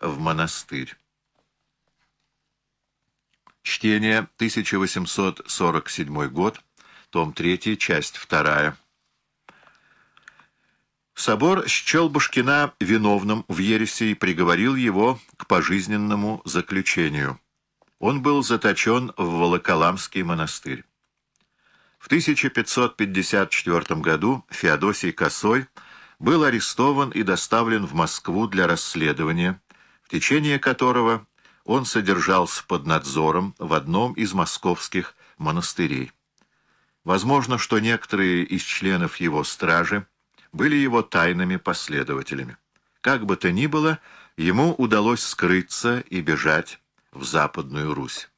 в монастырь. Чтение, 1847 год, том 3, часть 2. Собор счел Башкина виновным в ереси и приговорил его к пожизненному заключению. Он был заточен в Волоколамский монастырь. В 1554 году Феодосий Косой был арестован и доставлен в Москву для расследования, течение которого он содержался под надзором в одном из московских монастырей. Возможно, что некоторые из членов его стражи были его тайными последователями. Как бы то ни было, ему удалось скрыться и бежать в Западную Русь.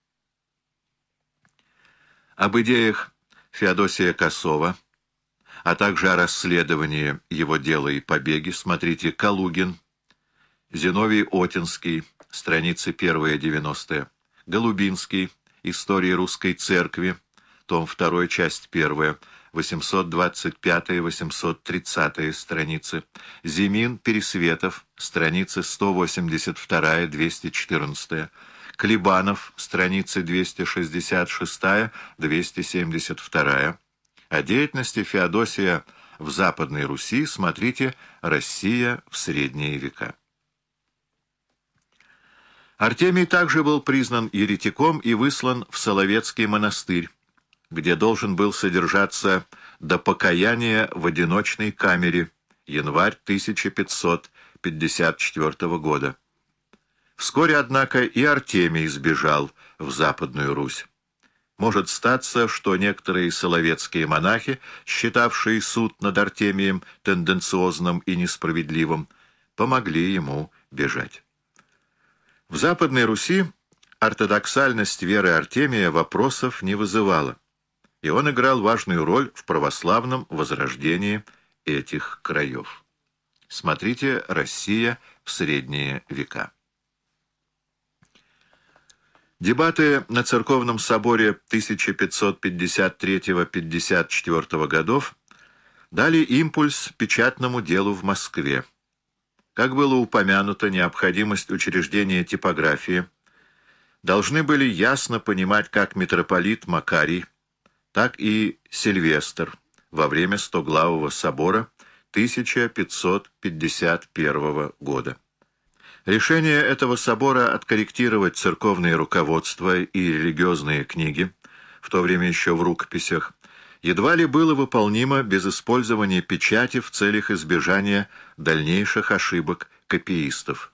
Об идеях Феодосия Косова, а также о расследовании его дела и побеге смотрите «Калугин», Зиновий Отинский, страницы 1-90, Голубинский, История русской церкви, том 2, часть 1, 825-830 страницы, Зимин Пересветов, страницы 182-214, Клебанов, страницы 266-272. О деятельности Феодосия в Западной Руси смотрите «Россия в средние века». Артемий также был признан еретиком и выслан в Соловецкий монастырь, где должен был содержаться до покаяния в одиночной камере, январь 1554 года. Вскоре, однако, и Артемий сбежал в Западную Русь. Может статься, что некоторые соловецкие монахи, считавшие суд над Артемием тенденциозным и несправедливым, помогли ему бежать. В Западной Руси ортодоксальность веры Артемия вопросов не вызывала, и он играл важную роль в православном возрождении этих краев. Смотрите «Россия в средние века». Дебаты на Церковном соборе 1553-54 годов дали импульс печатному делу в Москве. Как было упомянуто, необходимость учреждения типографии должны были ясно понимать как митрополит Макарий, так и Сильвестр во время Стоглавого собора 1551 года. Решение этого собора откорректировать церковное руководство и религиозные книги, в то время еще в рукописях, едва ли было выполнимо без использования печати в целях избежания дальнейших ошибок копиистов.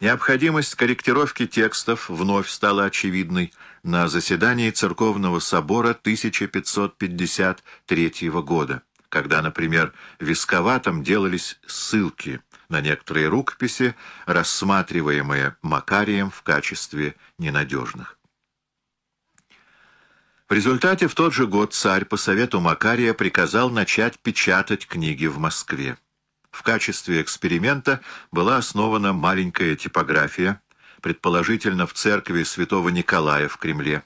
Необходимость корректировки текстов вновь стала очевидной на заседании Церковного собора 1553 года, когда, например, висковатом делались ссылки на некоторые рукописи, рассматриваемые Макарием в качестве ненадежных. В результате в тот же год царь по совету Макария приказал начать печатать книги в Москве. В качестве эксперимента была основана маленькая типография, предположительно в церкви святого Николая в Кремле.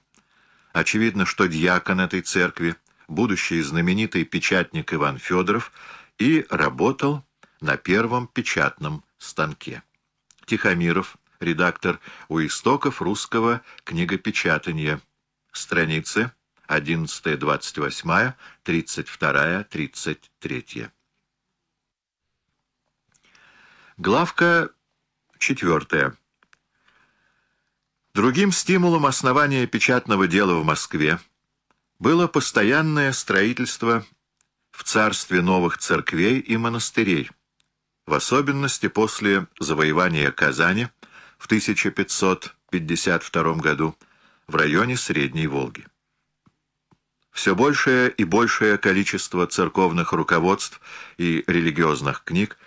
Очевидно, что дьякон этой церкви, будущий знаменитый печатник Иван Федоров, и работал на первом печатном станке. Тихомиров, редактор у истоков русского книгопечатания, Страницы 11-28, 32-33. Главка 4. Другим стимулом основания печатного дела в Москве было постоянное строительство в царстве новых церквей и монастырей, в особенности после завоевания Казани в 1552 году, в районе Средней Волги. Все большее и большее количество церковных руководств и религиозных книг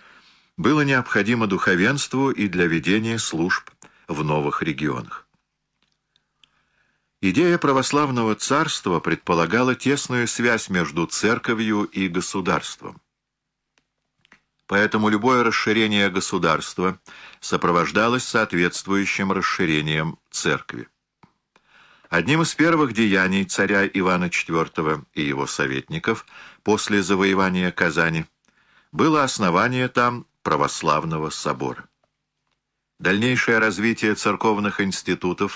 было необходимо духовенству и для ведения служб в новых регионах. Идея православного царства предполагала тесную связь между церковью и государством. Поэтому любое расширение государства сопровождалось соответствующим расширением церкви. Одним из первых деяний царя Ивана IV и его советников после завоевания Казани было основание там православного собора. Дальнейшее развитие церковных институтов